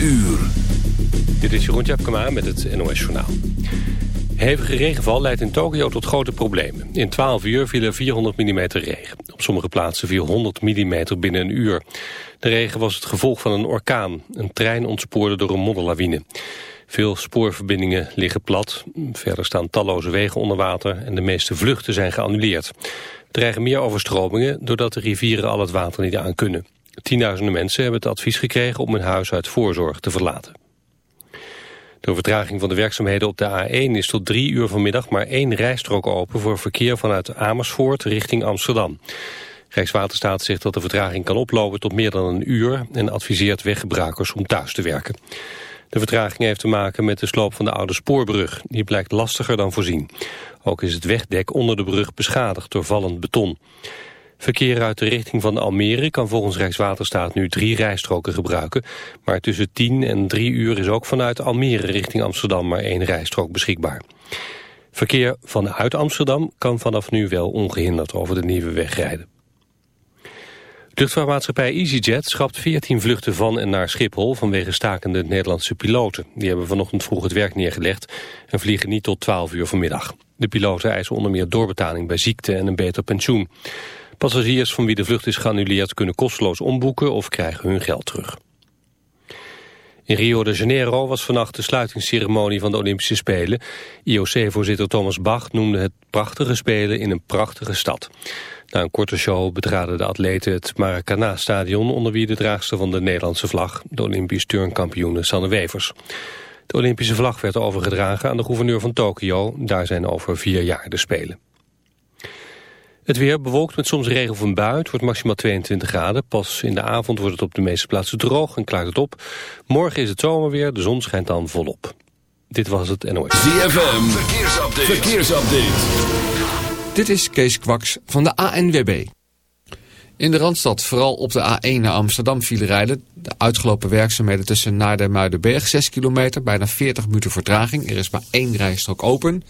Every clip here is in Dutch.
uur. Dit is Jeroen Tjepkema met het NOS Journaal. Hevige regenval leidt in Tokio tot grote problemen. In 12 uur viel er 400 mm regen. Op sommige plaatsen viel 100 mm binnen een uur. De regen was het gevolg van een orkaan. Een trein ontspoorde door een modderlawine. Veel spoorverbindingen liggen plat. Verder staan talloze wegen onder water en de meeste vluchten zijn geannuleerd. Er dreigen meer overstromingen doordat de rivieren al het water niet aan kunnen. Tienduizenden mensen hebben het advies gekregen om hun huis uit voorzorg te verlaten. Door vertraging van de werkzaamheden op de A1 is tot drie uur vanmiddag maar één rijstrook open voor verkeer vanuit Amersfoort richting Amsterdam. Rijkswaterstaat zegt dat de vertraging kan oplopen tot meer dan een uur en adviseert weggebruikers om thuis te werken. De vertraging heeft te maken met de sloop van de oude spoorbrug. Die blijkt lastiger dan voorzien. Ook is het wegdek onder de brug beschadigd door vallend beton. Verkeer uit de richting van Almere kan volgens Rijkswaterstaat nu drie rijstroken gebruiken. Maar tussen 10 en 3 uur is ook vanuit Almere richting Amsterdam maar één rijstrook beschikbaar. Verkeer vanuit Amsterdam kan vanaf nu wel ongehinderd over de nieuwe weg rijden. Luchtvaartmaatschappij EasyJet schrapt 14 vluchten van en naar Schiphol vanwege stakende Nederlandse piloten. Die hebben vanochtend vroeg het werk neergelegd en vliegen niet tot 12 uur vanmiddag. De piloten eisen onder meer doorbetaling bij ziekte en een beter pensioen. Passagiers van wie de vlucht is geannuleerd kunnen kosteloos omboeken of krijgen hun geld terug. In Rio de Janeiro was vannacht de sluitingsceremonie van de Olympische Spelen. IOC-voorzitter Thomas Bach noemde het prachtige spelen in een prachtige stad. Na een korte show betraden de atleten het Maracana-stadion... onder wie de draagster van de Nederlandse vlag, de Olympisch turnkampioene Sanne Wevers. De Olympische vlag werd overgedragen aan de gouverneur van Tokio. Daar zijn over vier jaar de Spelen. Het weer bewolkt met soms regen of een bui. Het wordt maximaal 22 graden. Pas in de avond wordt het op de meeste plaatsen droog en klaart het op. Morgen is het zomerweer. De zon schijnt dan volop. Dit was het NOS. ZFM. Verkeersupdate. Verkeersupdate. Dit is Kees Kwaks van de ANWB. In de Randstad, vooral op de A1 naar Amsterdam vielen rijden. De uitgelopen werkzaamheden tussen Naarden en Muidenberg, 6 kilometer, bijna 40 minuten vertraging. Er is maar één rijstrook open.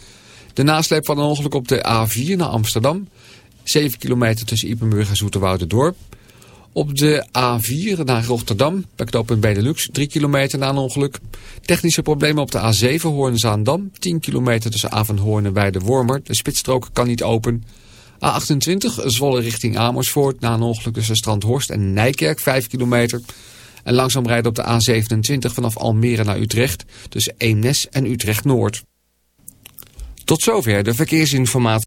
De nasleep van een ongeluk op de A4 naar Amsterdam. 7 kilometer tussen Ipenburg en Dorp. Op de A4 naar Rotterdam, bij knooppunt Benelux, 3 kilometer na een ongeluk. Technische problemen op de A7 Hoorn-Zaandam, 10 kilometer tussen Avanhoorn en Weide-Wormer. De spitsstrook kan niet open. A28 Zwolle richting Amersfoort, na een ongeluk tussen Strandhorst en Nijkerk, 5 kilometer. En langzaam rijden op de A27 vanaf Almere naar Utrecht, tussen Eemnes en Utrecht-Noord. Tot zover de verkeersinformatie.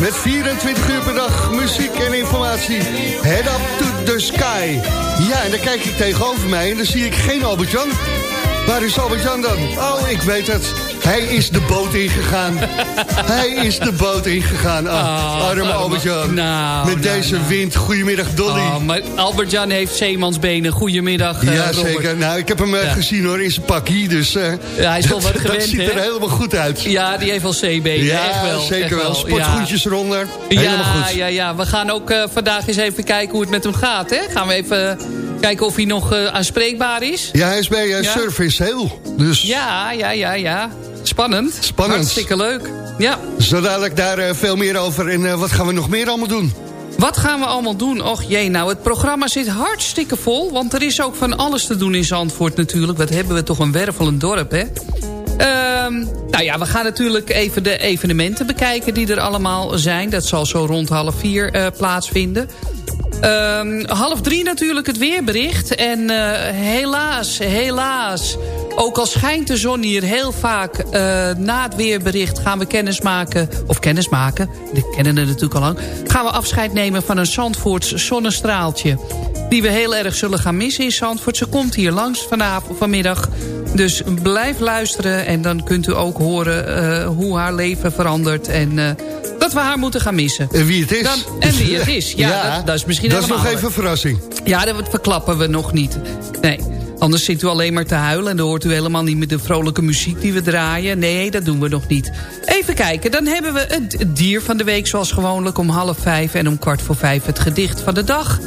Met 24 uur per dag muziek en informatie. Head up to the sky. Ja, en dan kijk ik tegenover mij en dan zie ik geen Albert-Jan. Waar is Albert-Jan dan? Oh, ik weet het. Hij is de boot ingegaan. Hij is de boot ingegaan. Ah, arme Albert-Jan. nou, Met nou, deze nou. wind. Goedemiddag, Dolly. Oh, maar Albert-Jan heeft zeemansbenen. Goedemiddag, eh, Ja, Robert. zeker. Nou, ik heb hem eh, Ja. gezien hoor, in zijn pakkie. Dus eh, Ja, hij is wel wat gewend, dat ziet er helemaal goed uit. Ja, die heeft wel zeebenen. Ja, echt wel, zeker echt wel. Ja. Sportgoedjes eronder. Helemaal ja, goed. Ja, ja, we gaan ook eh, vandaag eens even kijken hoe het met hem gaat. Hè? Gaan we even kijken of hij nog eh, aanspreekbaar is. Ja, hij is bij uh, Ja. Service Heel. Dus Ja, ja, ja, ja. Spannend. Spannend. Hartstikke leuk. Ja. zo dadelijk daar eh, veel meer over. En eh, wat gaan we nog meer allemaal doen? Wat gaan we allemaal doen? Och jee, nou, het programma zit hartstikke vol. Want er is ook van alles te doen in Zandvoort natuurlijk. Wat hebben we toch een wervelend dorp, hè? Ehm, nou ja, we gaan natuurlijk even de evenementen bekijken die er allemaal zijn. Dat zal zo rond half vier eh, plaatsvinden. Ehm, half drie natuurlijk het weerbericht. En helaas, helaas... Ook al schijnt de zon hier heel vaak eh, na het weerbericht gaan we kennis maken... of kennis maken, kennen het natuurlijk al lang... gaan we afscheid nemen van een Zandvoorts zonnestraaltje... die we heel erg zullen gaan missen in Zandvoort. Ze komt hier langs vanavond, vanmiddag. Dus blijf luisteren en dan kunt u ook horen eh, hoe haar leven verandert... en eh, dat we haar moeten gaan missen. En wie het is. Dan, en wie het is. Ja, dat, dat is misschien Dat is nog even een verrassing. ja, dat verklappen we nog niet. Nee, anders zit u alleen maar te huilen... en dan hoort u helemaal niet meer de vrolijke muziek die we draaien. Nee, dat doen we nog niet. Even kijken, dan hebben we het dier van de week... zoals gewoonlijk om half vijf en om kwart voor vijf... het gedicht van de dag.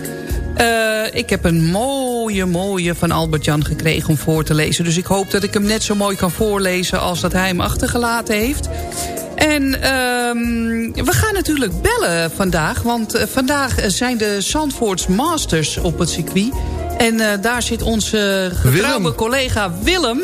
Eh, ik heb een mooie, mooie van Albert-Jan gekregen om voor te lezen. Dus ik hoop dat ik hem net zo mooi kan voorlezen... als dat hij hem achtergelaten heeft. En ehm, we gaan natuurlijk bellen vandaag. Want eh, vandaag zijn de Zandvoorts Masters op het circuit. En eh, daar zit onze getrouwe Willem. collega Willem.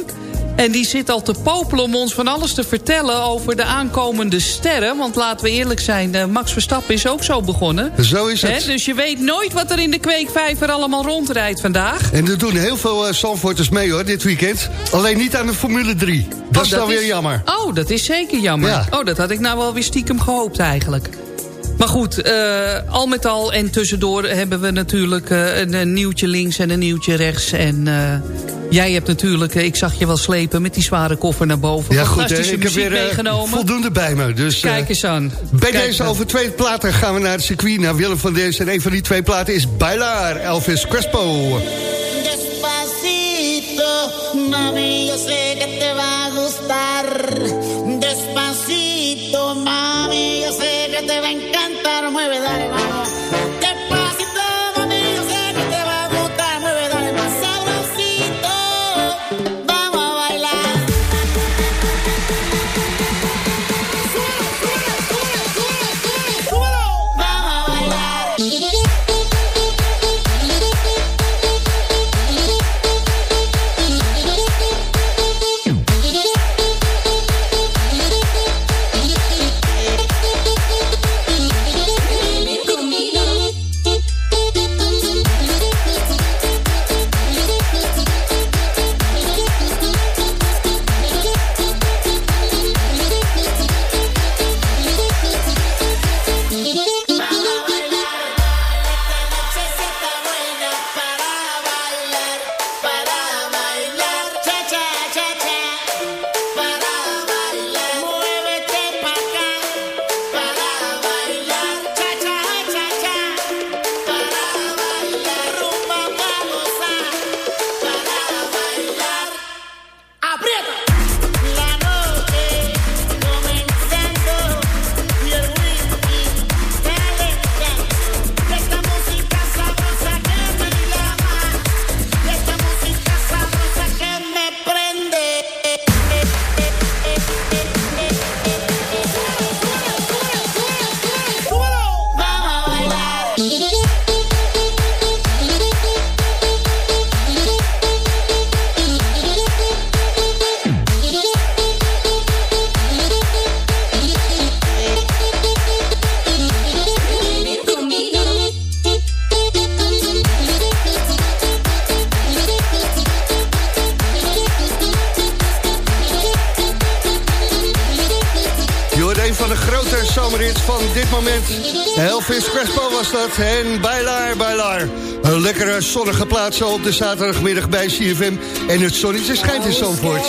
En die zit al te popelen om ons van alles te vertellen over de aankomende sterren. Want laten we eerlijk zijn, eh, Max Verstappen is ook zo begonnen. Zo is het. Dus je weet nooit wat er in de kweekvijver allemaal rondrijdt vandaag. En er doen heel veel uh, Zandvoorters mee hoor, dit weekend. Alleen niet aan de Formule 3. Dat Oh, is dan weer jammer. Oh, dat is zeker jammer. Ja. Oh, dat had ik nou wel weer stiekem gehoopt eigenlijk. Maar goed, eh, al met al en tussendoor hebben we natuurlijk eh, een, een nieuwtje links en een nieuwtje rechts. En eh, jij hebt natuurlijk, ik zag je wel slepen met die zware koffer naar boven. Ja goed, hè, ik heb weer meegenomen. voldoende bij me. Dus, eh, Kijk eens aan. Bij Kijk deze aan. over twee platen gaan we naar het circuit, naar Willem van Dees. En een van die twee platen is Bailar, Elvis Crespo. Despacito, mami, yo sé que te zomerhits van dit moment. Elvis Crespo was dat. En Bailar, Bailar. Een lekkere zonnige plaats op de zaterdagmiddag bij CFM. En het zonnetje schijnt in Zandvoort.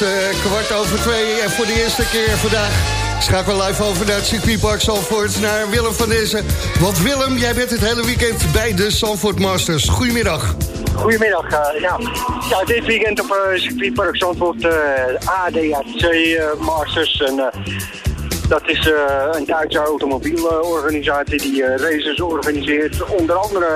Is eh, kwart over twee en voor de eerste keer vandaag schakelen we live over naar het circuitpark Zandvoort naar Willem van Dezen. Want Willem, jij bent het hele weekend bij de Zandvoort Masters. Goedemiddag. Goedemiddag. eh, ja. dit weekend op uh, circuitpark Zandvoort eh ADAC Masters. En, dat is een Duitse automobielorganisatie die races organiseert. Onder andere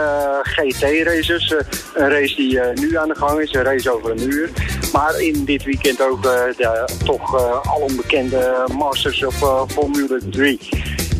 GT-races. Een race die eh, nu aan de gang is, een race over een uur. Maar in dit weekend ook eh, de toch eh alombekende Masters of Formule 3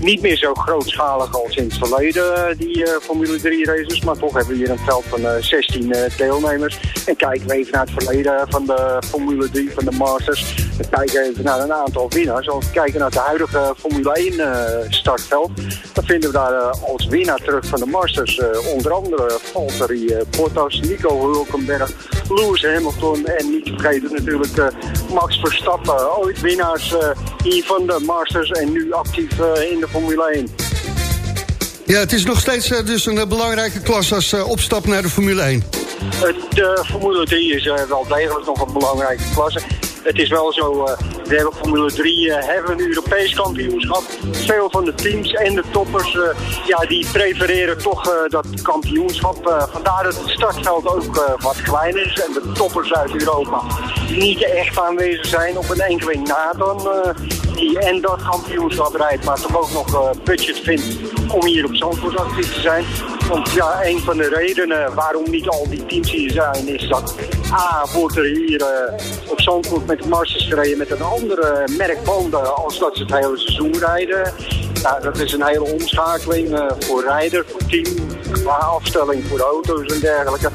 niet meer zo grootschalig als in het verleden, eh, die eh, Formule 3 races. Maar toch hebben we hier een veld van eh, 16 eh, deelnemers. En kijken we even naar het verleden van de Formule 3, van de Masters. We kijken even naar een aantal winnaars. Als we kijken naar de huidige Formule 1 eh, startveld, dan vinden we daar als winnaar terug van de Masters onder andere Valtteri Bottas, Nico Hulkenberg, Lewis Hamilton en niet te vergeten natuurlijk Max Verstappen. Ooit winnaars hier van de Masters en nu actief in de Formule 1. Ja, het is nog steeds eh, dus een eh, belangrijke klas als eh, opstap naar de Formule 1. Het, de Formule 3 is wel degelijk nog een belangrijke klasse. Het is wel zo, we hebben Formule 3, eh, hebben een Europees kampioenschap. Veel van de teams en de toppers, ja, die prefereren toch dat kampioenschap. Vandaar dat het startveld ook wat kleiner is en de toppers uit Europa niet echt aanwezig zijn op een enkeling na dan die en dat kampioenschap rijdt, maar toch ook nog eh, budget vindt om hier op Zandvoort actief te zijn. Want ja, een van de redenen waarom niet al die teams hier zijn, is dat A, wordt er hier eh, op Zandvoort met de Masters gereden met een andere merk banden als dat ze het hele seizoen rijden. Dat is een hele omschakeling eh, voor rijder, voor team, qua afstelling voor de auto's en dergelijke.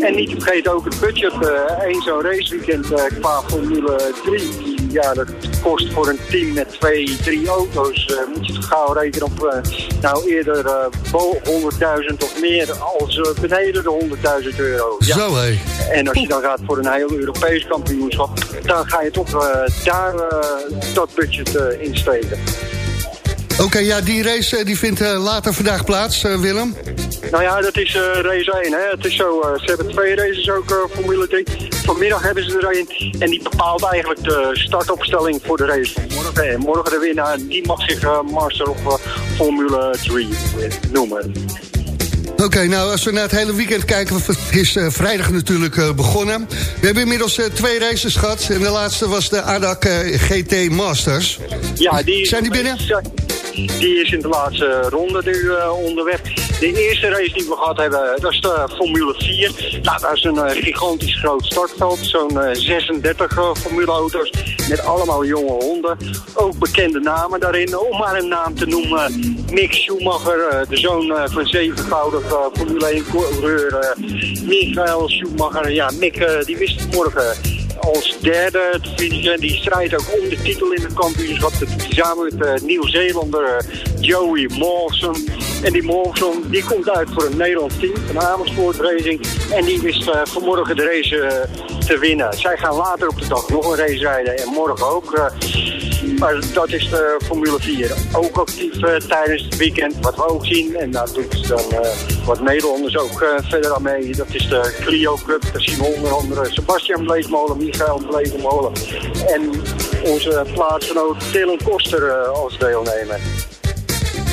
En niet te ook het budget. eh Eén zo'n raceweekend eh, qua Formule 3. Ja, dat kost voor een team met twee, drie auto's. eh, moet je het gauw rekenen op eh, nou eerder eh, bo- 100.000 of meer als beneden de 100.000 euro. Ja. Zo hé. En als je dan gaat voor een heel Europees kampioenschap, dan ga je toch daar dat budget insteken. Oké, ja, die race die vindt later vandaag plaats, Willem. Nou ja, dat is eh, race 1. Hè. Het is zo, eh, ze hebben twee races ook, eh, Formule 3. Vanmiddag hebben ze er een. En die bepaalt eigenlijk de startopstelling voor de race van morgen. En morgen de winnaar, die mag zich Master of Formule 3 noemen. Oké, nou als we naar het hele weekend kijken, het is vrijdag natuurlijk begonnen. We hebben inmiddels twee races gehad en de laatste was de ADAC GT Masters. Ja, die Zijn die binnen? Die is in de laatste ronde nu eh, onderweg. De eerste race die we gehad hebben, dat is de Formule 4. Nou, dat is een eh, gigantisch groot startveld. Zo'n eh, 36 eh, formuleauto's met allemaal jonge honden. Ook bekende namen daarin. Om maar een naam te noemen, Mick Schumacher, eh, de zoon eh, van zevenvoudig eh, Formule 1 coureur. eh, Michael Schumacher. Ja, Mick eh, die wist morgen als derde te finishen. Die strijdt ook om de titel in het kampioenschap. Samen met uh, Nieuw-Zeelander eh, Joey Mawson. En die Mawson die komt uit voor een Nederlands team, een Amersfoort Racing. En die wist eh, vanmorgen de race eh, te winnen. Zij gaan later op de dag nog een race rijden en morgen ook. eh, maar dat is de Formule 4. Ook actief tijdens het weekend, wat we ook zien. En daar doet dan wat Nederlanders ook verder aan mee. Dat is de Clio Cup. Daar zien we onder andere Sebastian Bleekmolen, Michael Bleekmolen. En onze plaatsgenoot Dylan Koster als deelnemer.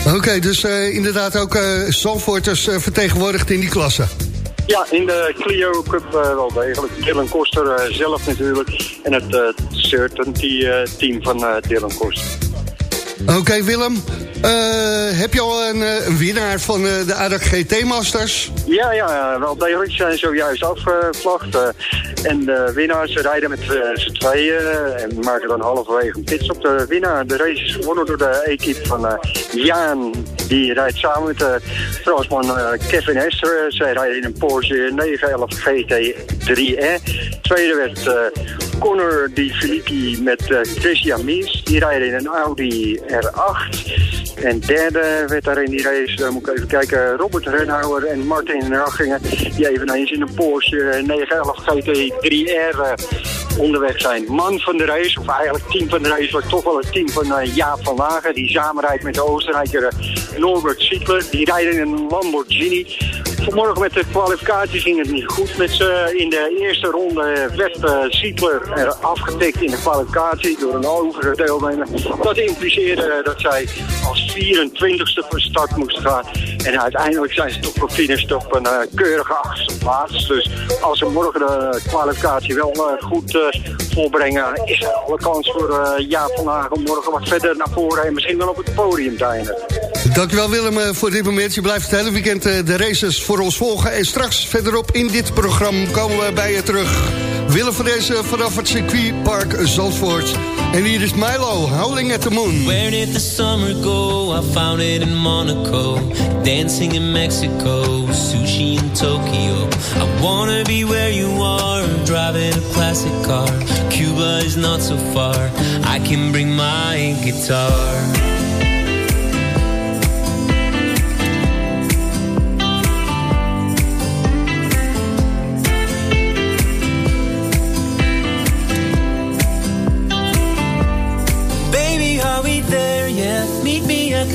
Oké, dus eh, inderdaad ook eh, vertegenwoordigd in die klasse. Ja, in de Clio Cup wel degelijk. Dylan Koster zelf natuurlijk. En het uh, Certainty team van Dylan Koster. Oké, Willem. eh, heb je al een, eh, winnaar van eh, de ADAC GT Masters? Ja, ja, wel degelijk. Ze zijn zojuist afgevlacht. en de winnaars rijden met z'n tweeën en maken dan halverwege een pitstop. De winnaar, de race is gewonnen door de equipe van Jaan. Die rijdt samen met de Fransman Kevin Hester. Zij rijden in een Porsche 911 GT3R. Tweede werd Connor Di Filippi met eh, Christian Mies. Die rijden in een Audi R8. En derde werd daar in die race, moet ik even kijken, Robert Renhauer en Martin Rachingen. Die eveneens in een Porsche 911 GT3R eh, onderweg zijn. Man van de race, of eigenlijk team van de race, was toch wel het team van eh, Jaap van Lagen. Die samen rijdt met de Oostenrijker Norbert Sietler. Die rijden in een Lamborghini. Vanmorgen met de kwalificatie ging het niet goed met ze. In de eerste ronde werd uh, afgetikt in de kwalificatie door een hogere deelnemer. Dat impliceerde dat zij als 24ste van start moesten gaan. En uiteindelijk zijn ze toch gefinished op een uh, keurige achtste plaats. Dus als ze morgen de kwalificatie wel goed uh, volbrengen, is er alle kans voor uh, Jaap van Hagen morgen wat verder naar voren en misschien wel op het podium te eindigen. Dankjewel Willem uh, voor dit moment. Je blijft het hele weekend uh, de races voor ons volgen. En straks verderop in dit programma komen we bij je terug. Willem van deze vanaf het circuitpark Zandvoort. En hier is Milo, Howling at the Moon. Where did the summer go? I found it in Monaco. Dancing in Mexico. Sushi in Tokyo. I wanna be where you are. Driving a classic car. Cuba is not so far. I can bring my guitar.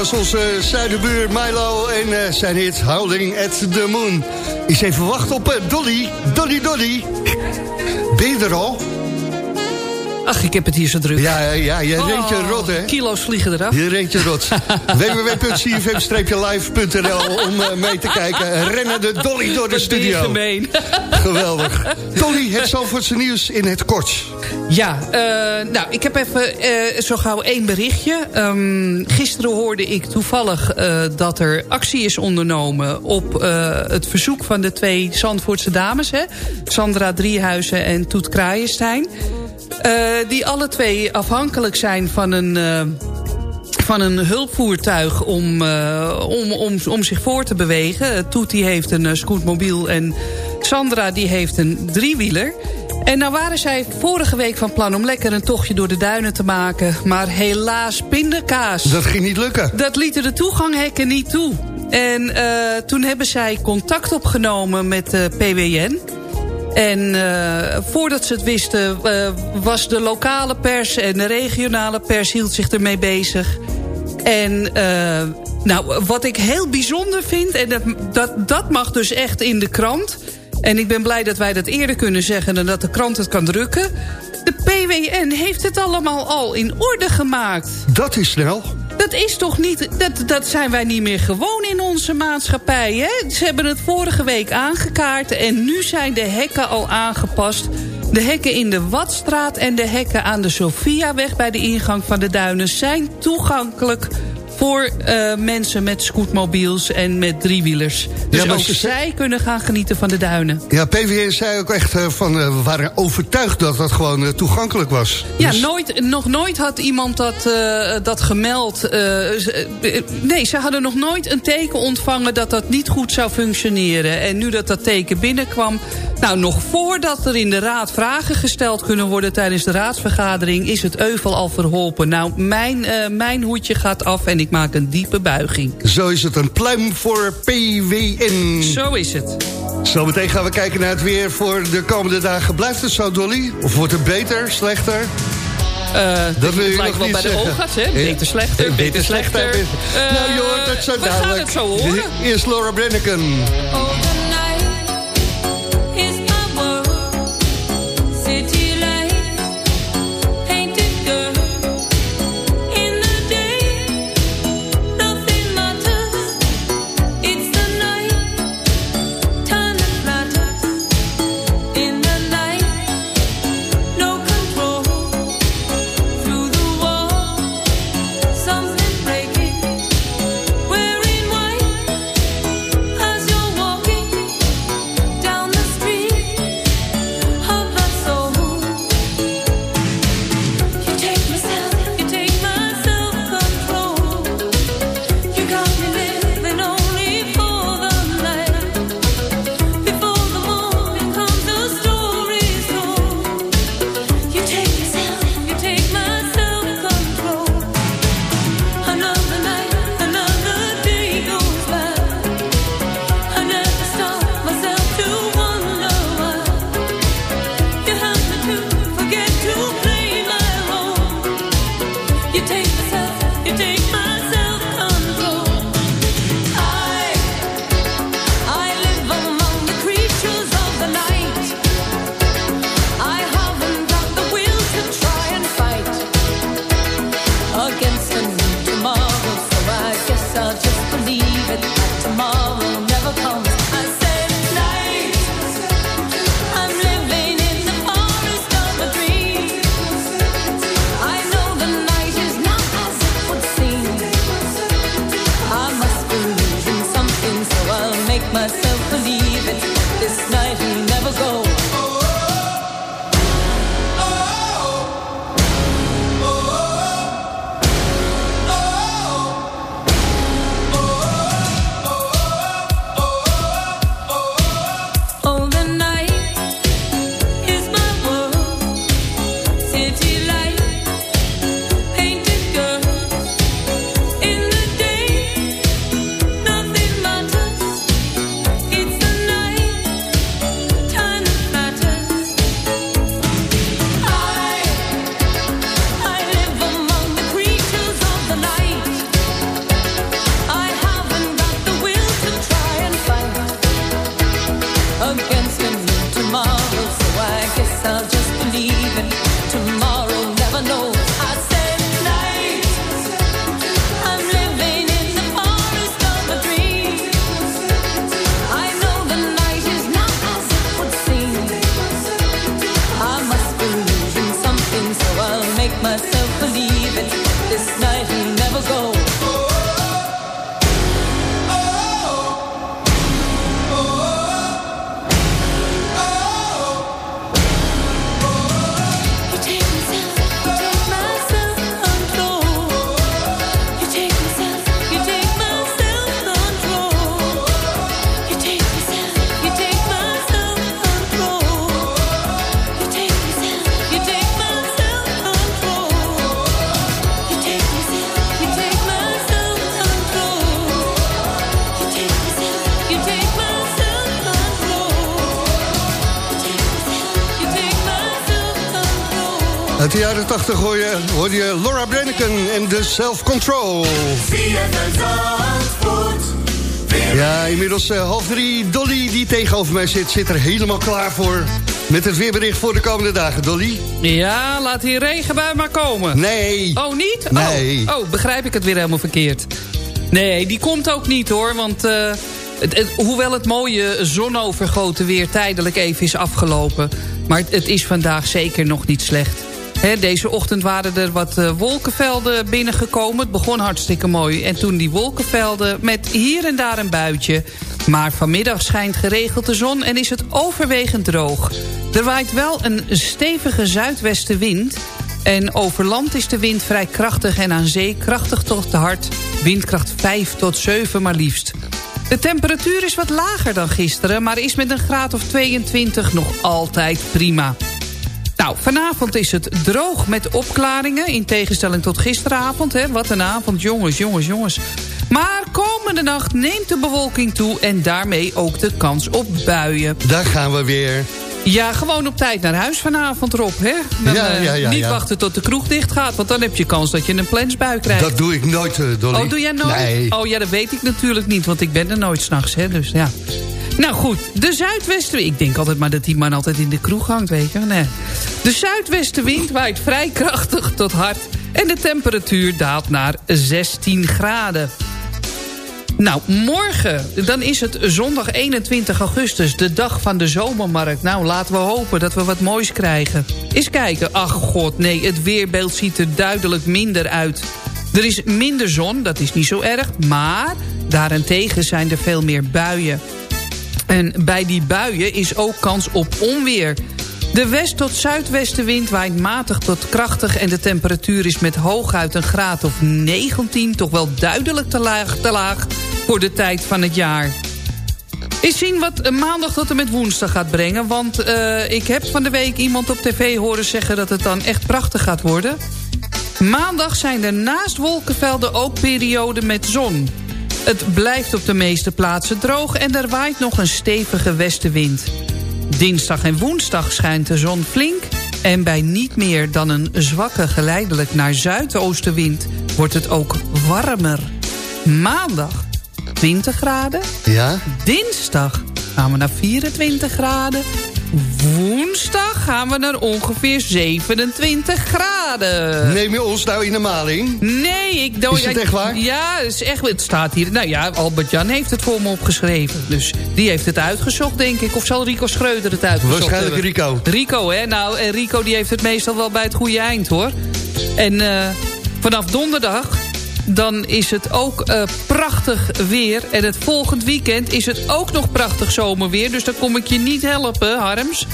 was onze zuidenbuur Milo en eh, zijn hit Howling at the Moon. Is even wachten op eh, Dolly. Dolly, Dolly. Ben je er al? Ach, ik heb het hier zo druk. Ja, ja, ja je rent je Oh, rot, hè? Kilo's vliegen eraf. Je rent je rot. www.cfm-live.nl om eh, mee te kijken. Rennen de Dolly door de Wat studio. gemeen. Geweldig. Dolly, het Zalvoortse nieuws in het kort. Ja, eh, nou, ik heb even eh, zo gauw één berichtje. Ehm, gisteren hoorde ik toevallig dat er actie is ondernomen... op het verzoek van de twee Zandvoortse dames. Hè? Sandra Driehuizen en Toet Kraaienstein. Eh, die alle twee afhankelijk zijn van een... eh, van een hulpvoertuig om, eh, om, om, om zich voor te bewegen. Toet die heeft een uh, scootmobiel en Sandra die heeft een driewieler. En nou waren zij vorige week van plan om lekker een tochtje door de duinen te maken. Maar helaas pindakaas. Dat ging niet lukken. Dat lieten de toeganghekken niet toe. En uh, toen hebben zij contact opgenomen met de PWN. En uh, voordat ze het wisten uh, was de lokale pers en de regionale pers hield zich ermee bezig. En uh, nou, wat ik heel bijzonder vind, en dat, dat, dat mag dus echt in de krant... en ik ben blij dat wij dat eerder kunnen zeggen en dat de krant het kan drukken... de PWN heeft het allemaal al in orde gemaakt. Dat is snel. Dat is toch niet... Dat, dat zijn wij niet meer gewoon in onze maatschappij, hè? Ze hebben het vorige week aangekaart... en nu zijn de hekken al aangepast. De hekken in de Watstraat en de hekken aan de Sofiaweg... bij de ingang van de duinen zijn toegankelijk voor uh, mensen met scootmobiels en met driewielers. Dus ja, ook ze... zij kunnen gaan genieten van de duinen. Ja, PVN zei ook echt uh, van, uh, we waren overtuigd dat dat gewoon toegankelijk was. Ja, dus... nooit, nog nooit had iemand dat, dat gemeld. nee, ze hadden nog nooit een teken ontvangen dat dat niet goed zou functioneren. En nu dat dat teken binnenkwam... Nou, nog voordat er in de raad vragen gesteld kunnen worden tijdens de raadsvergadering... is het euvel al verholpen. Nou, mijn, mijn hoedje gaat af en ik maak een diepe buiging. Zo is het, een pluim voor PWN. Zo is het. Zometeen gaan we kijken naar het weer voor de komende dagen. Blijft het zo, Dolly? Of wordt het beter, slechter? Uh, dat wil je lijkt wel bij zeggen. de oogarts, hè? Beter, slechter, beter, beter slechter. slechter. Uh, nou, je hoort het zo we dadelijk. gaan het zo horen. Eerst Laura Brenneken. Oh. Hoor je, Laura Brenneken en de Self Control. Ja, inmiddels eh, half drie. Dolly, die tegenover mij zit, zit er helemaal klaar voor. Met het weerbericht voor de komende dagen, Dolly. Ja, laat die regenbui maar komen. Nee. Oh, niet? Nee. Oh, oh, begrijp ik het weer helemaal verkeerd. Nee, die komt ook niet hoor, want... eh, het, het- hoewel het mooie zonovergoten weer tijdelijk even is afgelopen... maar het, het is vandaag zeker nog niet slecht. Deze ochtend waren er wat eh, wolkenvelden binnengekomen. Het begon hartstikke mooi. En toen die wolkenvelden met hier en daar een buitje. Maar vanmiddag schijnt geregeld de zon en is het overwegend droog. Er waait wel een stevige zuidwestenwind... En over land is de wind vrij krachtig en aan zee krachtig tot hard. Windkracht 5 tot 7 maar liefst. De temperatuur is wat lager dan gisteren... maar is met een graad of 22 nog altijd prima. Nou, vanavond is het droog met opklaringen... in tegenstelling tot gisteravond. Hè? Wat een avond, jongens, jongens, jongens. Maar komende nacht neemt de bewolking toe... en daarmee ook de kans op buien. Daar gaan we weer. Ja, gewoon op tijd naar huis vanavond, Rob. Hè? Dan, Ja, eh, ja, ja, niet wachten tot de kroeg dicht gaat... want dan heb je kans dat je een plensbui krijgt. Dat doe ik nooit, eh, Dolly. Oh, doe jij nooit? Nee. Oh ja, dat weet ik natuurlijk niet, want ik ben er nooit s'nachts, hè, dus ja. Nou goed, de zuidwestenwind... Ik denk altijd maar dat die man altijd in de kroeg hangt, weet je. Nee. De zuidwestenwind waait vrij krachtig tot hard... en de temperatuur daalt naar 16 graden. Nou, morgen, dan is het zondag 21 augustus, de dag van de zomermarkt. Nou, laten we hopen dat we wat moois krijgen. Eens kijken, ach god, nee, het weerbeeld ziet er duidelijk minder uit. Er is minder zon, dat is niet zo erg, maar daarentegen zijn er veel meer buien. En bij die buien is ook kans op onweer. De west- tot zuidwestenwind waait matig tot krachtig... en de temperatuur is met hooguit een graad of 19... toch wel duidelijk te laag, voor de tijd van het jaar. Eens zien wat maandag tot en met woensdag gaat brengen. Want eh, ik heb van de week iemand op tv horen zeggen... dat het dan echt prachtig gaat worden. Maandag zijn er naast wolkenvelden ook perioden met zon. Het blijft op de meeste plaatsen droog en er waait nog een stevige westenwind. Dinsdag en woensdag schijnt de zon flink... en bij niet meer dan een zwakke geleidelijk naar zuidoostenwind... wordt het ook warmer. Maandag 20 graden. Ja? Dinsdag gaan we naar 24 graden. Woensdag gaan we naar ongeveer 27 graden. Neem je ons nou in de maling? Nee, ik... nou, Is het echt waar? Ja, het, is echt, het staat hier. Nou ja, Albert-Jan heeft het voor me opgeschreven. Dus die heeft het uitgezocht, denk ik. Of zal Rico Schreuder het uitgezocht Waarschijnlijk hebben? Rico. Rico, hè? Nou, en Rico die heeft het meestal wel bij het goede eind, hoor. En eh, vanaf donderdag... Dan is het ook eh, prachtig weer. En het volgend weekend is het ook nog prachtig zomerweer. Dus dan kom ik je niet helpen, Harms.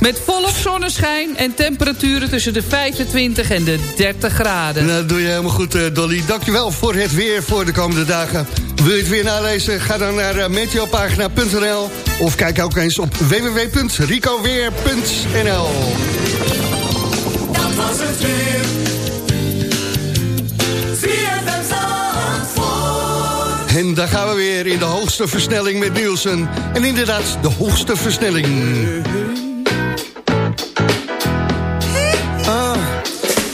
Met volop zonneschijn en temperaturen tussen de 25 en de 30 graden. Nou, dat doe je helemaal goed, eh, Dolly. Dankjewel voor het weer voor de komende dagen. Wil je het weer nalezen? Ga dan naar eh, meteopagina.nl of kijk ook eens op www.ricoweer.nl Dat was het weer. En daar gaan we weer in de hoogste versnelling met Nielsen. En inderdaad, de hoogste versnelling. Ah,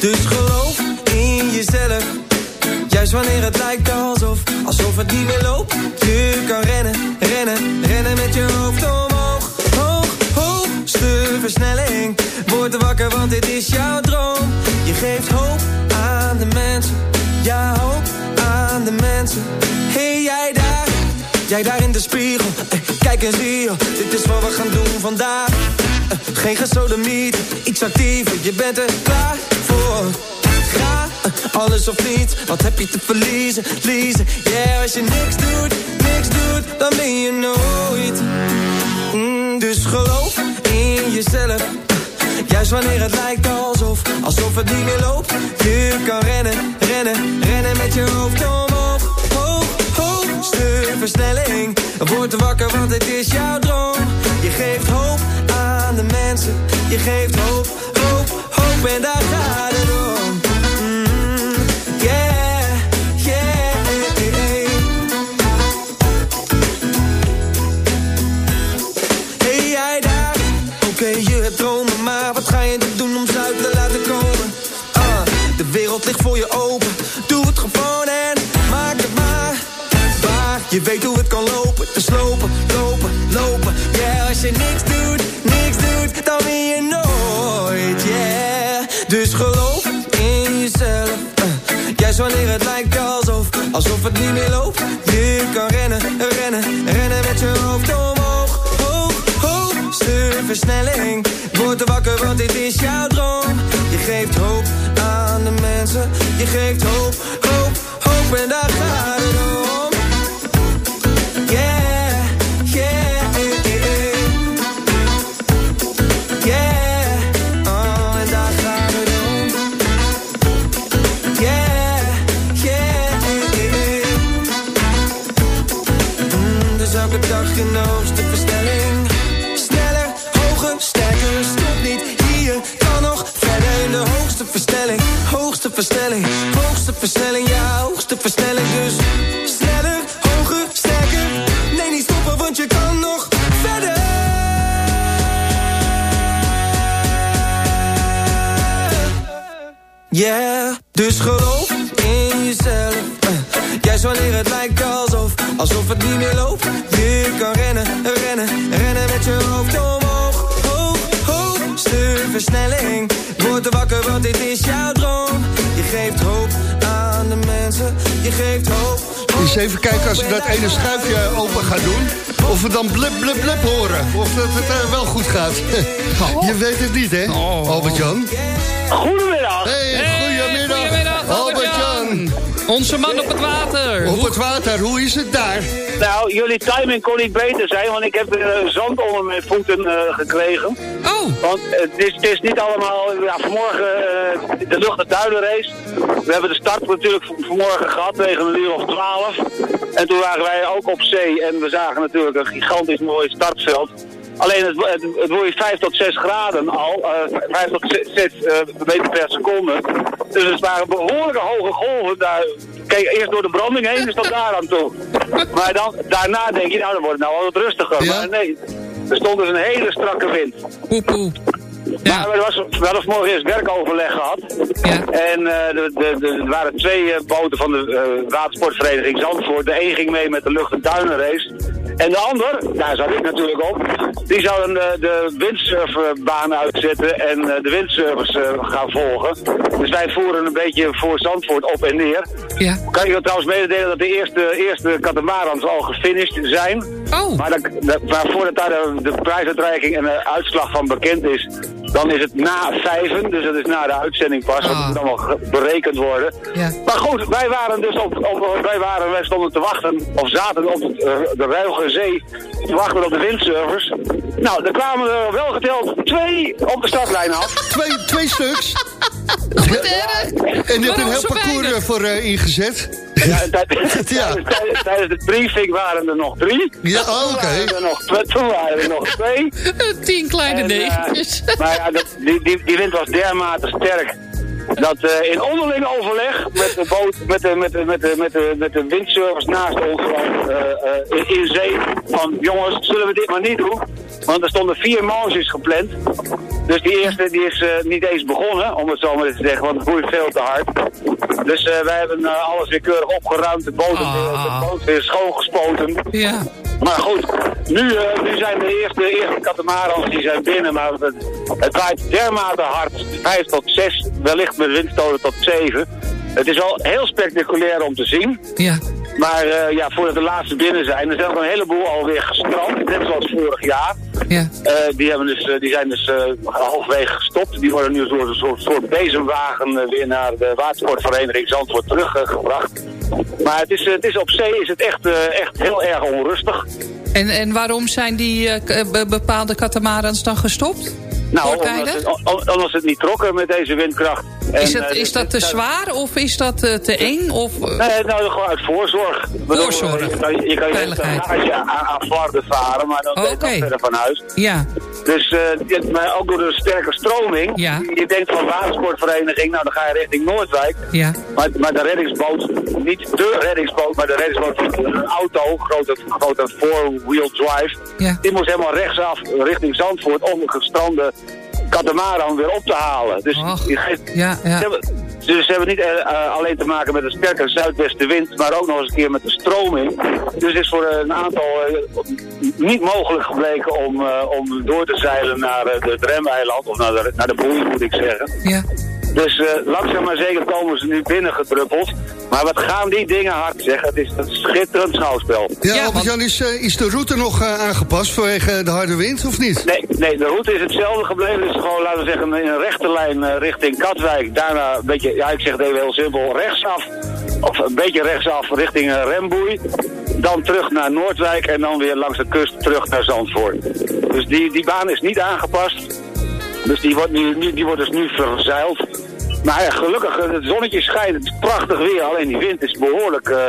dus geloof in jezelf. Juist wanneer het lijkt alsof, alsof het niet meer loopt. Je kan rennen, rennen, rennen met je hoofd omhoog. Hoog, hoogste versnelling. Word wakker, want dit is jouw droom. Je geeft hoop Hey, jij daar, jij daar in de spiegel. Eh, Kijk eens hier, dit is wat we gaan doen vandaag. Eh, Geen gesodemiet, iets actiever, je bent er klaar voor. Ga, eh, alles of niets, wat heb je te verliezen, verliezen. Yeah, als je niks doet, niks doet, dan ben je nooit. Mm, dus geloof in jezelf. Juist wanneer het lijkt alsof, alsof het niet meer loopt. Je kan rennen, rennen, rennen met je hoofd omhoog. Hoogste versnelling. Word wakker, want het is jouw droom. Je geeft hoop aan de mensen. Je geeft hoop, hoop, hoop en daar gaat het om. Het niet meer loopt Je kan rennen, rennen, rennen met je hoofd omhoog. Hoog, hoogste versnelling Word er wakker, want dit is jouw droom. Je geeft hoop aan de mensen. Je geeft hoop, hoop, hoop. En mensen. Je geeft hoop. Eens even kijken als we dat ene schuifje open gaan doen. Of we dan blub blub blub horen. Of dat het eh, wel goed gaat. Je weet het niet, hè, Albert-Jan? Goedemiddag. Onze man op het water. Op het water, hoe is het daar? Nou, jullie timing kon niet beter zijn, want ik heb eh, zand onder mijn voeten eh, gekregen. Oh. Want eh, het, is, het is niet allemaal, ja, vanmorgen eh, de lucht- en duinenrace. We hebben de start natuurlijk vanmorgen gehad tegen een uur of twaalf. En toen waren wij ook op zee en we zagen natuurlijk een gigantisch mooi startveld. Alleen het, het, het wordt 5 tot 6 graden al, eh 5 tot 6 eh, meter per seconde. Dus het waren behoorlijke hoge golven. Daar, kijk, eerst door de branding heen is dat daar aan toe. Maar dan, daarna denk je, nou dan wordt het nou wel wat rustiger. Maar nee, er stond dus een hele strakke wind. Maar er, was, we hadden vanmorgen eerst werkoverleg gehad. En eh, de, de- er waren twee eh, boten van de eh, watersportvereniging Zandvoort. De een ging mee met de lucht- en duinenrace. En de ander, daar zat ik natuurlijk op, die zou de, windsurfbaan uitzetten en eh, de windsurfers eh, gaan volgen. Dus wij voeren een beetje voor Zandvoort op en neer. Ja. Kan je trouwens mededelen dat de eerste, eerste catamarans al gefinished zijn. Oh. Maar, dat, dat, maar voordat daar de, de prijsuitreiking en de uitslag van bekend is, dan is het na vijven. Dus dat is na de uitzending pas. Dat moet allemaal berekend worden. Ja. Maar goed, wij waren dus op, op wij, waren, wij stonden te wachten, of zaten op eh, de ruige zee, te wachten op de windsurfers. Nou, er kwamen er wel geteld twee op de startlijn af. Twee, twee stuks. En je hebt een Waarom heel parcours weinig? ervoor eh, ingezet. Ja, tij- tijdens, tijdens- tijdens de briefing waren er nog drie. Ja, Toen oké. waren er nog twee- Toen waren er nog twee. Tien kleine En, eh, maar ja, dat, die, die, die wind was dermate sterk. Dat eh, in onderling overleg met de boot, met de, met de, met de, met de, met de windsurfers naast ons eh, eh, in, in zee. Van jongens, zullen we dit maar niet doen? Want er stonden vier manches gepland. Dus die eerste die is eh, niet eens begonnen, om het zo maar te zeggen, want het boeit veel te hard. Dus eh, wij hebben eh, alles weer keurig opgeruimd, de boot, de boot weer schoongespoten. Ja. Maar goed, nu, nu zijn de eerste, eerste katamarans die zijn binnen, maar het, het waait dermate hard, 5 tot 6, wellicht met windstoten tot 7. Het is wel heel spectaculair om te zien. Ja. Maar eh, ja, voordat de laatste binnen zijn, er zijn ook een heleboel alweer gestrand, net zoals vorig jaar. Ja. Eh, die, hebben dus, eh, die zijn dus halverwege gestopt. Die worden nu door een soort, soort bezemwagen weer naar de watersportvereniging Zandvoort teruggebracht. maar het is, het is op zee is het echt, echt heel erg onrustig. En, en waarom zijn die bepaalde katamarans dan gestopt? Nou, omdat het, omdat ze het niet trokken met deze windkracht. En, Is, het, eh, is dat te het- zwaar of is dat eh, te eng? Of, eh, Nee, nou, gewoon uit voorzorg. Bedoel, Voorzorg. Je kan je, je, je garage aan, aan varen, maar dan ben je verder van huis. ja, Dus, eh, dit- maar ook door de sterke stroming. Ja. Je denkt van watersportvereniging, nou dan ga je richting Noordwijk. ja. Maar, maar de reddingsboot, niet de reddingsboot, maar de reddingsboot van een auto, grote, grote four-wheel drive. Ja. Die moest helemaal rechtsaf richting Zandvoort om gestrande katamaran weer op te halen. Dus, Och, je geeft, ja, ze ja. hebben, dus ze hebben niet eh, eh, alleen te maken met een sterke zuidwestenwind, maar ook nog eens een keer met de stroming. Dus het is voor een aantal eh, niet mogelijk gebleken om, om door te zeilen naar de Remeiland, of naar de, naar de boei moet ik zeggen. ja. Dus eh, langzaam maar zeker komen ze nu binnengedruppeld. Maar wat gaan die dingen hard zeggen? Het is een schitterend schouwspel. Ja, Ja, Albert-Jan, is, eh, is de route nog eh, aangepast vanwege de harde wind, of niet? Nee, nee, de route is hetzelfde gebleven. Het is gewoon, laten we zeggen, in een rechte lijn eh, richting Katwijk. Daarna een beetje, ja, ik zeg het even heel simpel, rechtsaf. Of een beetje rechtsaf richting Remboei. Dan terug naar Noordwijk en dan weer langs de kust terug naar Zandvoort. Dus die, die baan is niet aangepast. Dus die wordt, nu- die wordt dus nu verzeild. Maar ja, gelukkig, eh, het zonnetje schijnt, het is prachtig weer. Alleen die wind is behoorlijk eh,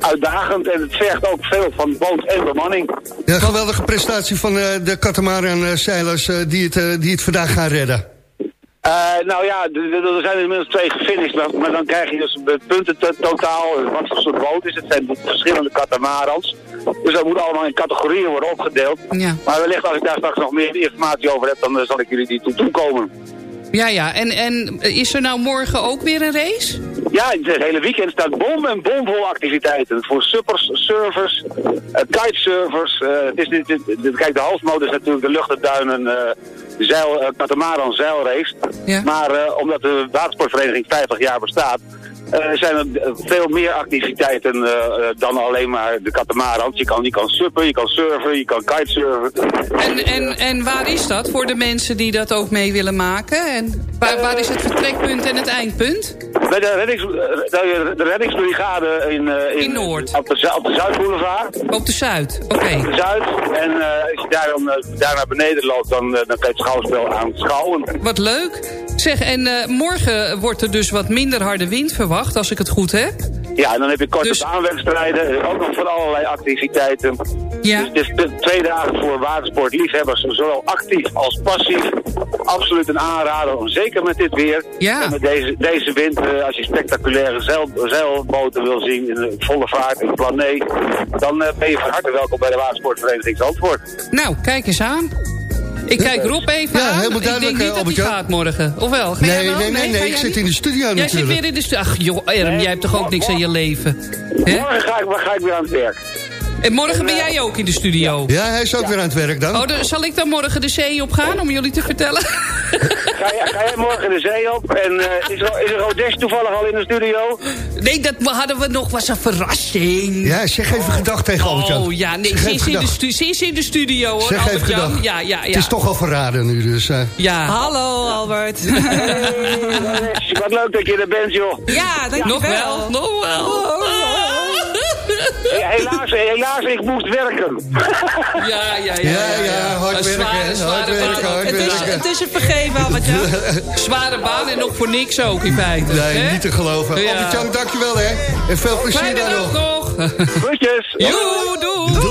uitdagend en het vergt ook veel van boot en bemanning. Ja, geweldige prestatie van eh, de katamaran-zeilers eh, die, het, die het vandaag gaan redden. Eh, nou ja, er zijn inmiddels twee gefinished, maar, maar dan krijg je dus punten to- totaal. Wat voor soort boot is het? Het zijn verschillende katamarans. Dus dat moet allemaal in categorieën worden opgedeeld. Ja. Maar wellicht als ik daar straks nog meer informatie over heb, dan zal ik jullie die toe toekomen. Ja, ja. En, en is er nou morgen ook weer een race? Ja, het hele weekend staat bom en bomvol activiteiten. Voor suppers, surfers, eh, kitesurfers. eh, het is het- kijk, de hoofdmode is natuurlijk de luchtenduinen eh zeil, katamaran zeilrace. Ja. Maar omdat de watersportvereniging 50 jaar bestaat... eh, zijn er veel meer activiteiten eh, eh, dan alleen maar de katamarans. Je kan, je kan suppen, je kan surfen, je kan kitesurfen. En, en, en waar is dat voor de mensen die dat ook mee willen maken? En waar, waar is het vertrekpunt en het eindpunt? Bij de, reddings, eh, de, de reddingsbrigade in, eh, In Noord. Op de, op de Zuidboulevard. Op de Zuid, oké. de Zuid. En als je daar, dan, daar naar beneden loopt, dan, eh, dan kan je het schouwspel aanschouwen. Wat leuk. Zeg, en morgen wordt er dus wat minder harde wind verwacht, als ik het goed heb. Ja, en dan heb je korte Dus- baanwedstrijden, ook nog van allerlei activiteiten. Ja. Dus het is twee dagen voor watersportliefhebbers, zowel actief als passief. Absoluut een aanrader, zeker met dit weer Ja. en met deze, deze wind, eh, als je spectaculaire zeil, zeilboten wil zien in volle vaart in planeet, dan eh, ben je van harte welkom bij de watersportvereniging Zandvoort. Nou, kijk eens aan. Ik kijk Rob even Ja, aan. helemaal duidelijk, Ik denk niet dat hij gaat morgen. Of wel? Ga jij Nee, nee, nee, nee, ik jij zit niet? in de studio Jij zit natuurlijk. weer in de studio. Ach joh, Erm, jij hebt toch ook niks aan je leven? Hè? Morgen ga ik, ga ik weer aan het werk. En morgen ben jij ook in de studio. Ja, hij is ook weer aan het werk dan. Oh, dan zal ik dan morgen de zee op gaan om jullie te vertellen? Ga, jij- ga jij morgen de zee op? En eh, is, er, is er Rodes toevallig al in de studio? Nee, dat hadden we nog, was een verrassing. Ja, zeg even gedag tegen Albert-Jan. Oh ja, nee, ze is, in de gedag. stu- ze is in de studio hoor, Zeg even Albert-Jan. gedag. Ja, ja, ja. Het is toch al verraden nu, dus... eh, Ja. Hallo Albert. Wat leuk dat je er bent, joh. ja, dankjewel. Nog wel, nog wel. Ja, helaas, helaas, ik moest werken. Ja, ja, ja. Ja, ja, hard Een werken, hard werken, hard Het is, werken. het is je vergeven, Albert-Jan. Zware baan en nog voor niks ook in feite. Nee, hè? niet te geloven. Ja. Albert-Jan, dankjewel hè. En veel plezier daar nog. nog. Groetjes. Joe, doei.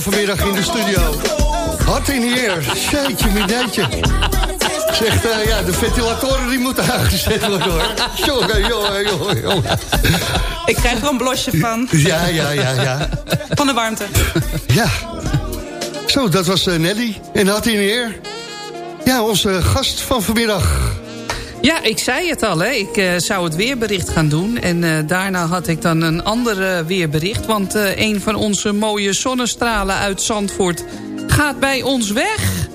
Van vanmiddag in de studio. Hard in hier. Jeetje, mineetje. Zegt, eh, ja, de ventilatoren die moeten aangezet worden hoor. Jongen, jongen, jongen, jongen. Ik krijg er een blosje van. Ja, ja, ja, ja. Van de warmte. Ja. Zo, dat was eh, Nelly. En had in hier. Ja, onze gast van vanmiddag. Ja, ik zei het al, hè. ik eh, zou het weerbericht gaan doen. En eh, daarna had ik dan een ander weerbericht. Want eh, een van onze mooie zonnestralen uit Zandvoort gaat bij ons weg.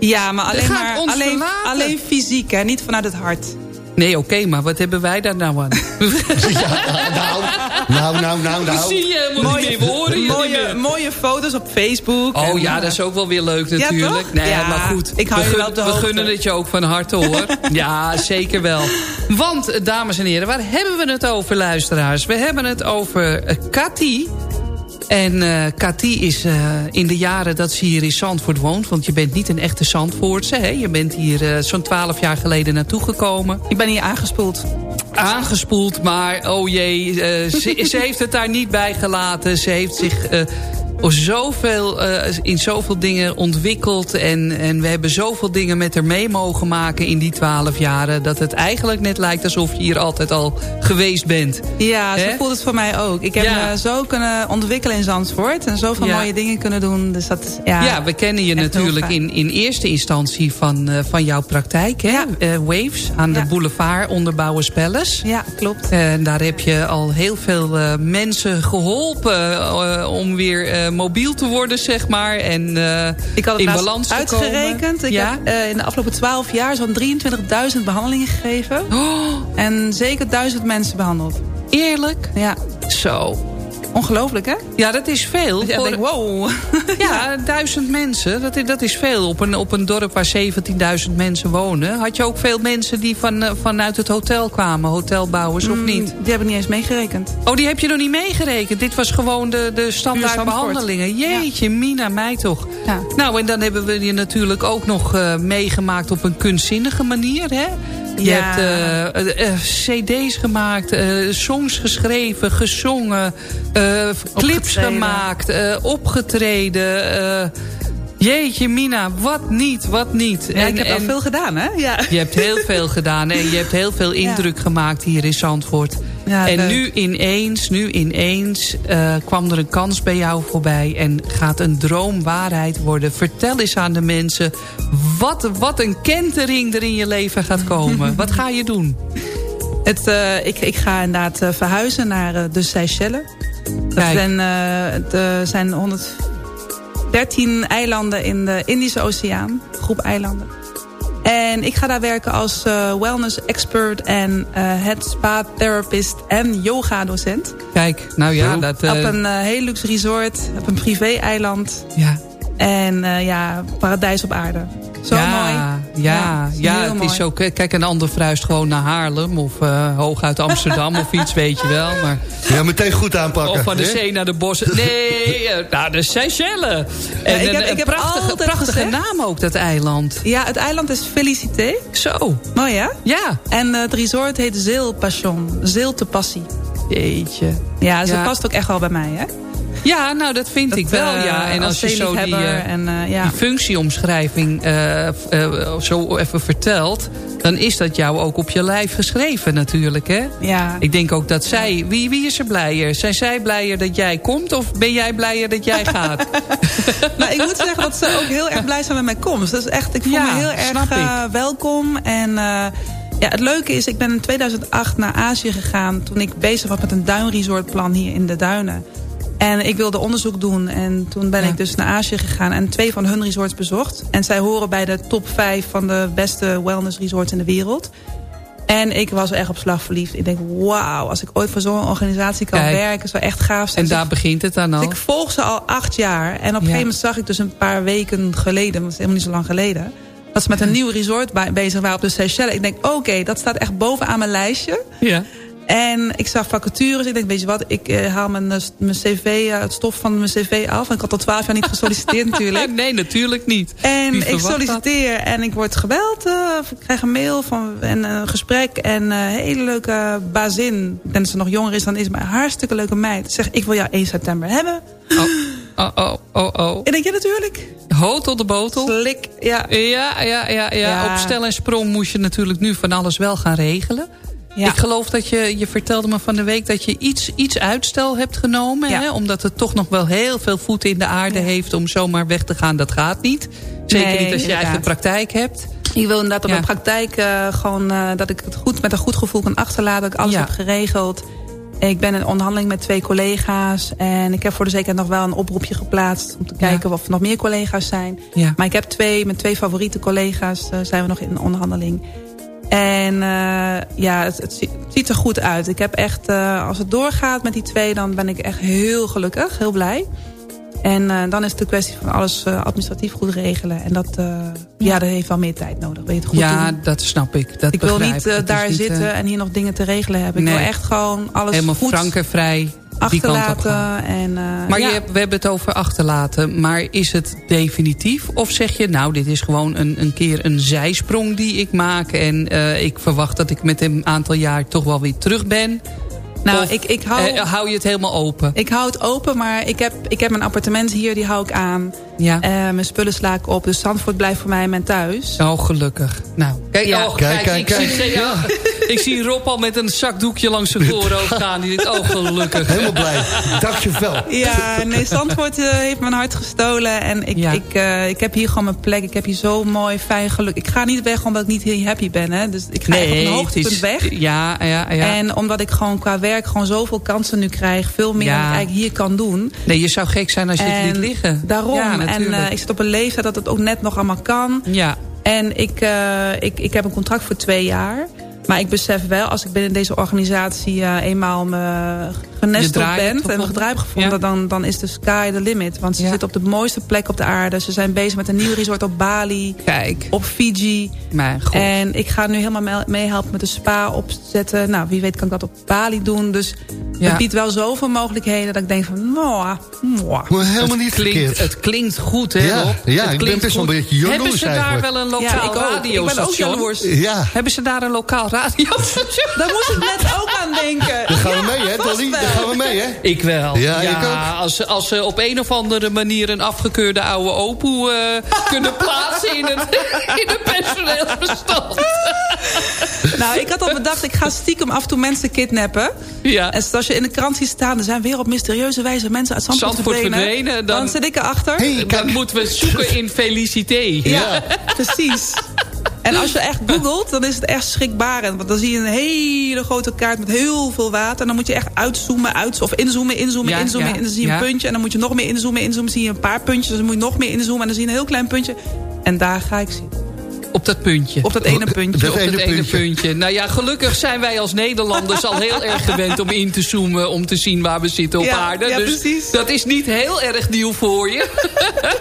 Ja, maar alleen, maar, alleen, alleen fysiek, hè? niet vanuit het hart. Nee, oké, maar wat hebben wij daar nou aan? Nou, nou, nou, nou. Zie je niet meer, horen mooie, meer. mooie foto's op Facebook. Oh en, ja, eh, dat is ook wel weer leuk Ja, natuurlijk. toch? nee, Ja, maar goed. ik hou we, je wel we gunnen het je ook van harte hoor. ja, zeker wel. Want, dames en heren, waar hebben we het over, luisteraars? We hebben het over eh, Cathy. En eh Cathy is eh, in de jaren dat ze hier in Zandvoort woont... want je bent niet een echte Zandvoortse, hè? Je bent hier eh, zo'n twaalf jaar geleden naartoe gekomen. Ik ben hier aangespoeld. Aangespoeld, maar oh jee, ze, ze heeft het daar niet bij gelaten. Ze heeft zich zoveel, eh, in zoveel dingen ontwikkeld... En, en we hebben zoveel dingen met haar mee mogen maken in die twaalf jaren... dat het eigenlijk net lijkt alsof je hier altijd al geweest bent. Ja, zo voelt het voor mij ook. Ik heb Ja. me zo kunnen ontwikkelen in Zandvoort. En zoveel Ja. mooie dingen kunnen doen. Dus dat, ja, Ja, we kennen je natuurlijk in, in eerste instantie van, eh, van jouw praktijk. Hè? Eh, Waves aan de boulevard onder Bouwers Palace. Ja, klopt. En daar heb je al heel veel mensen geholpen eh, om weer eh, mobiel te worden, zeg maar. En eh, Ik had het in balans te uitgerekend. Ik ja? heb eh, in de afgelopen 12 jaar zo'n 23.000 behandelingen gegeven. En zeker 1000 mensen behandeld. Eerlijk? Ja. Zo. Ongelooflijk, hè? Ja, dat is veel. Ja, Voor- denk, wow. Ja, duizend mensen. Dat is, dat is veel. Op een, op een dorp waar 17.000 mensen wonen. Had je ook veel mensen die van, eh, vanuit het hotel kwamen? Hotelbouwers of Mm, niet? Die heb ik niet eens meegerekend. Oh, die heb je nog niet meegerekend. Dit was gewoon de, de standaard behandelingen. Jeetje, Mina, mij toch. Ja. Nou, en dan hebben we je natuurlijk ook nog eh, meegemaakt op een kunstzinnige manier, hè? Je Ja. hebt eh, eh, cd's gemaakt, eh, songs geschreven, gezongen, clips gemaakt, opgetreden. jeetje, Mina, wat niet, wat niet. Ja, ik heb wel veel gedaan, hè? Ja. Je hebt heel veel gedaan en je hebt heel veel indruk gemaakt hier in Zandvoort. Ja, en nu ineens, nu ineens eh, kwam er een kans bij jou voorbij... en gaat een droom waarheid worden. Vertel eens aan de mensen wat, wat een kentering er in je leven gaat komen. wat ga je doen? Het, eh, ik, ik ga inderdaad eh, verhuizen naar de Seychelles. Dat zijn, eh, zijn 113 eilanden in de Indische Oceaan. Groep eilanden. En ik ga daar werken als eh, wellness expert en eh het spa therapist en yoga docent. Kijk, nou ja, Zo. dat... Op een eh, heel luxe resort, op een privé eiland. Ja. En eh, ja, paradijs op aarde. Zo ja, mooi. Ja, ja, het is ook... Kijk, een ander verhuist gewoon naar Haarlem... of eh hooguit Amsterdam of iets, weet je wel. Maar, Ja, meteen goed aanpakken. of van de hè? zee naar de bossen. Nee, eh, naar de Seychelles. En ik heb- een, ik heb prachtige, altijd prachtige gezegd- naam ook, dat eiland. Ja, het eiland is Felicité. Zo. Mooi hè? Ja. En eh, het resort heet Zeel Passion. Zeel te passie. Jeetje. Ja, ze Ja. past ook echt wel bij mij hè? Ja, nou, dat vind Dat, ik wel, eh, ja. En als, als je zo die, eh, en, eh, ja. die functieomschrijving zo even vertelt... dan is dat jou ook op je lijf geschreven natuurlijk, hè? Ja. Ik denk ook dat zij... Wie, wie is er blijer? Zijn zij blijer dat jij komt of ben jij blijer dat jij gaat? nou, ik moet zeggen dat ze ook heel erg blij zijn met mijn komst. Dat is echt, ik voel Ja, me heel erg welkom. En ja, het leuke is, ik ben in 2008 naar Azië gegaan... toen ik bezig was met een duinresortplan hier in de duinen. En ik wilde onderzoek doen. En toen ben Ja. ik dus naar Azië gegaan en twee van hun resorts bezocht. En zij horen bij de top 5 van de beste wellness resorts in de wereld. En ik was erg op slag verliefd. Ik denk, wauw, als ik ooit voor zo'n organisatie kan Kijk. werken... zou echt gaaf zijn. en daar begint het dan Dus al. ik volg ze al acht jaar. En op een Ja. gegeven moment zag ik dus een paar weken geleden... want het is helemaal niet zo lang geleden... dat ze met een nieuw resort bezig waren op de Seychelles. Ik denk, oké, dat staat echt bovenaan mijn lijstje. Ja. En ik zag vacatures. Ik denk, weet je wat, ik eh, haal mijn, eh, mijn cv, eh, het stof van mijn cv af. En ik had al twaalf jaar niet gesolliciteerd natuurlijk. Nee, natuurlijk niet. En ik solliciteer en ik word gebeld. of ik krijg een mail van, en een gesprek. En een hele leuke bazin. Dat ze nog jonger is dan is. Maar een hartstikke leuke meid. Zeg, ik wil jou 1 september hebben. Oh, oh, oh, oh, oh. En denk je natuurlijk. Ho tot de botel. Slik, ja. Ja, ja, ja, ja. Ja. Op stel en sprong moest je natuurlijk nu van alles wel gaan regelen. Ja. Ik geloof dat je, je vertelde me van de week dat je iets, iets uitstel hebt genomen. Ja. Hè? Omdat het toch nog wel heel veel voet in de aarde Ja. heeft om zomaar weg te gaan. Dat gaat niet. Zeker Nee, niet als je eigen praktijk hebt. Ik wil inderdaad op mijn praktijk eh, gewoon eh, dat ik het goed met een goed gevoel kan achterlaten. Dat ik alles heb geregeld. Ik ben in onderhandeling met twee collega's. En ik heb voor de zekerheid nog wel een oproepje geplaatst. Om te kijken of er nog meer collega's zijn. Maar ik heb twee, met twee favoriete collega's eh, zijn we nog in onderhandeling. En eh, ja, het, het zie- het ziet er goed uit. Ik heb echt, eh, als het doorgaat met die twee, dan ben ik echt heel gelukkig, heel blij. En eh, dan is het de kwestie van alles eh, administratief goed regelen. En dat, eh, ja. dat heeft wel meer tijd nodig. Je het goed ja, doen? dat snap ik. Dat Ik wil begrijp niet daar niet, zitten en hier nog dingen te regelen hebben. Ik wil echt gewoon alles helemaal goed frank en vrij gaan. achterlaten. En, Maar ja. je hebt, we hebben het over achterlaten. Maar is het definitief? Of zeg je, nou, dit is gewoon een, een keer een zijsprong die ik maak... en ik verwacht dat ik met een aantal jaar toch wel weer terug ben? Nou, Of, ik, ik hou... eh, hou je het helemaal open? Ik hou het open, maar ik heb, ik heb mijn appartement hier, die hou ik aan. Ja. Eh, mijn spullen sla ik op. Dus Zandvoort blijft voor mij mijn thuis. Oh, gelukkig. Nou, kijk, Ja. oh, Kijk, kijk, ik, kijk. Zie, ja, ik zie Rob al met een zakdoekje langs zijn voorhoofd gaan. Die denkt, oh, gelukkig. Helemaal blij. Dankjewel. Ja, nee, Zandvoort eh, heeft mijn hart gestolen. En ik, Ja. ik, eh, ik heb hier gewoon mijn plek. Ik heb hier zo mooi, fijn geluk. Ik ga niet weg omdat ik niet heel happy ben. Hè. Dus ik ga op een hoogtepunt is, weg. Ja, ja, ja. En omdat ik gewoon qua werk gewoon zoveel kansen nu krijg. Veel meer Ja. dan ik eigenlijk hier kan doen. Nee, je zou gek zijn als je het En liet liggen. Daarom. En eh, ik zit op een leeftijd dat het ook net nog allemaal kan. ja. En ik, eh, ik, ik heb een contract voor twee jaar. Maar ik besef wel, als ik binnen deze organisatie eh, eenmaal me genesteld ben... en gevonden. mijn gedraai heb gevonden, Ja. dan, dan is de sky the limit. Want ze Ja. zitten op de mooiste plek op de aarde. Ze zijn bezig met een nieuw resort op Bali, Kijk, op Fiji. mijn god. En ik ga nu helemaal mee- meehelpen met de spa opzetten. Nou, wie weet kan ik dat op Bali doen. Dus Ja. het biedt wel zoveel mogelijkheden dat ik denk van... Moa, moa. Maar helemaal het niet klinkt, verkeerd. Het klinkt goed, hè, Ja, ja, Het ik ben klinkt best wel goed. een beetje jaloers Hebben ze daar wel een lokaal ik ook. Ik ben ook. Ja, Hebben ze daar een lokaal radiostation? Daar moest ik net ook aan denken. daar gaan we mee, hè, Dolly? wel. Daar gaan we mee, hè? Ik wel. Ja, ik ook. Als, ze- als ze op een of andere manier een afgekeurde oude opoe eh, kunnen plaatsen in het, in het personeelsbestand. Nou, ik had al bedacht, ik ga stiekem af en toe mensen kidnappen. Ja. En als je in de krant ziet staan, er zijn weer op mysterieuze wijze mensen uit Zandvoort, Zandvoort verdwenen, dan- Dan, zit ik erachter. Hey, Dan moeten we zoeken in Felicité. Ja, precies. En als je echt googelt, dan is het echt schrikbarend. Want dan zie je een hele grote kaart met heel veel water. En dan moet je echt uitzoomen, uit, of inzoomen, inzoomen, Ja, inzoomen. ja, en dan zie je een puntje. En dan moet je nog meer inzoomen, inzoomen. zie je een paar puntjes. Dus dan moet je nog meer inzoomen. En dan zie je een heel klein puntje. En daar ga ik zien. Op dat puntje. Op dat ene puntje. op dat ene puntje. Nou ja, gelukkig zijn wij als Nederlanders al heel erg gewend om in te zoomen... om te zien waar we zitten op Ja, aarde. ja, dus precies. dat is niet heel erg nieuw voor je.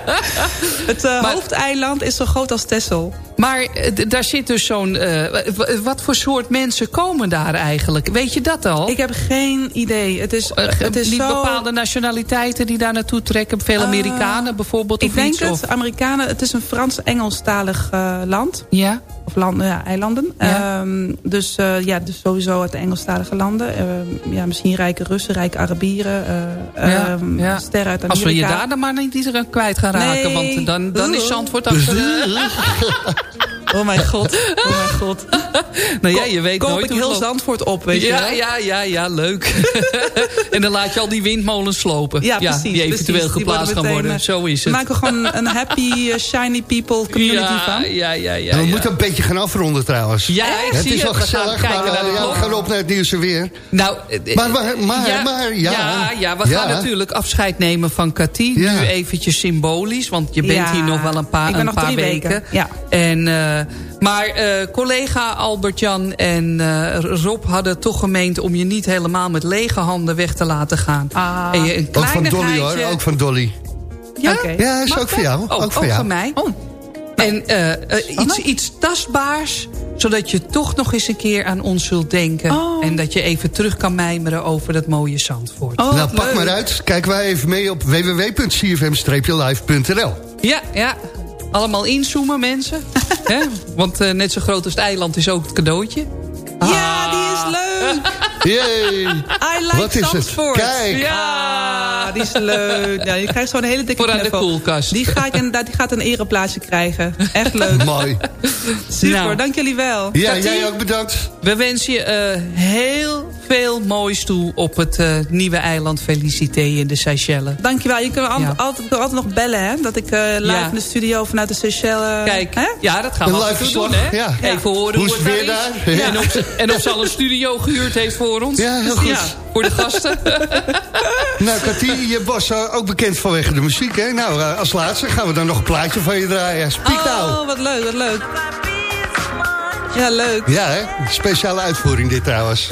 Het eh, hoofdeiland is zo groot als Texel. Maar eh, daar zit dus zo'n... eh, wat voor soort mensen komen daar eigenlijk? Weet je dat al? Ik heb geen idee. Het is, het is niet zo... bepaalde nationaliteiten die daar naartoe trekken? Veel Eh, Amerikanen bijvoorbeeld? Ik of denk iets, het. of- Amerikanen. Het is een Frans-Engelstalig eh, land. Ja. Of landen, ja, eilanden. Ja. Ehm, dus, eh, ja, dus sowieso uit de Engelstalige landen. Ehm, ja, misschien rijke Russen, rijke Arabieren. eh, Ja, ehm, ja. Sterren uit Amerika. Als we je daar dan maar niet kwijt gaan raken. Nee. Want dan, dan is. Zandvoort achter... Oh mijn god. Oh mijn god. nou ja, je weet Koop nooit ik heel loopt. Zandvoort op, weet je ja, wel? ja, ja, ja, leuk. en dan laat je al die windmolens slopen. Ja, precies. die eventueel precies. Die geplaatst gaan meteen, worden. eh, Zo is We het. maken gewoon een happy, eh, shiny people community ja, van. Ja, ja, ja. En we ja. moeten een beetje gaan afronden trouwens. Ja, ik het zie is wel het. We gaan gezellig, maar eh, ja, we klok. gaan op naar het nieuws weer. Nou, Maar, maar, maar, ja, maar, ja. ja, ja, we Ja. gaan natuurlijk afscheid nemen van Cathy. Ja. Nu eventjes symbolisch, want je bent Ja, hier nog wel een paar, ik ben een nog paar drie weken. weken, ja. En, eh, maar eh, collega Albert-Jan en eh, Rob hadden toch gemeend... om je niet helemaal met lege handen weg te laten gaan. Ah. en je een Ook van Dolly hoor, ook van Dolly. Ja? Oké. Ja, is Mag ook voor dat? jou. Oh, ook voor jou. mij. En eh, iets, iets tastbaars, zodat je toch nog eens een keer aan ons zult denken. Oh. En dat je even terug kan mijmeren over dat mooie Zandvoort. Oh, nou, pak leuk. maar uit. Kijken wij even mee op www.cfm-live.nl. Ja, ja. Allemaal inzoomen, mensen. Hè? Want eh, net zo groot als het eiland is ook het cadeautje. Ja, die is leuk. Yay. I like Wat is het? Kijk. Ja, die is leuk. Ja, je krijgt zo'n hele dikke Voor aan de koelkast. Die, ga ik inderdaad, die gaat een ereplaatsje krijgen. Echt leuk. Mooi. Super, Nou. dank jullie wel. Ja, jij ook bedankt. We wensen je eh, heel veel moois toe op het eh, nieuwe eiland Felicité in de Seychelles. Dankjewel. Je kunt al- Ja. altijd, altijd nog bellen, hè? Dat ik eh, live Ja. in de studio vanuit de Seychelles... Kijk, Hè? ja, dat gaan we doen, verslag, hè? ja. Even horen Hoe het weer daar daar? is. Ja. En, of, ze- en of ze al een studio gehuurd heeft voor ons. Ja, heel goed. voor de gasten. Nou, Cathy, je was eh, ook bekend vanwege de muziek, hè? Nou, eh, als laatste gaan we dan nog een plaatje van je draaien. Speak nou. Oh, wat leuk, wat leuk. Ja, leuk. Ja, hè? Speciale uitvoering dit trouwens.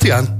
Kommt die an.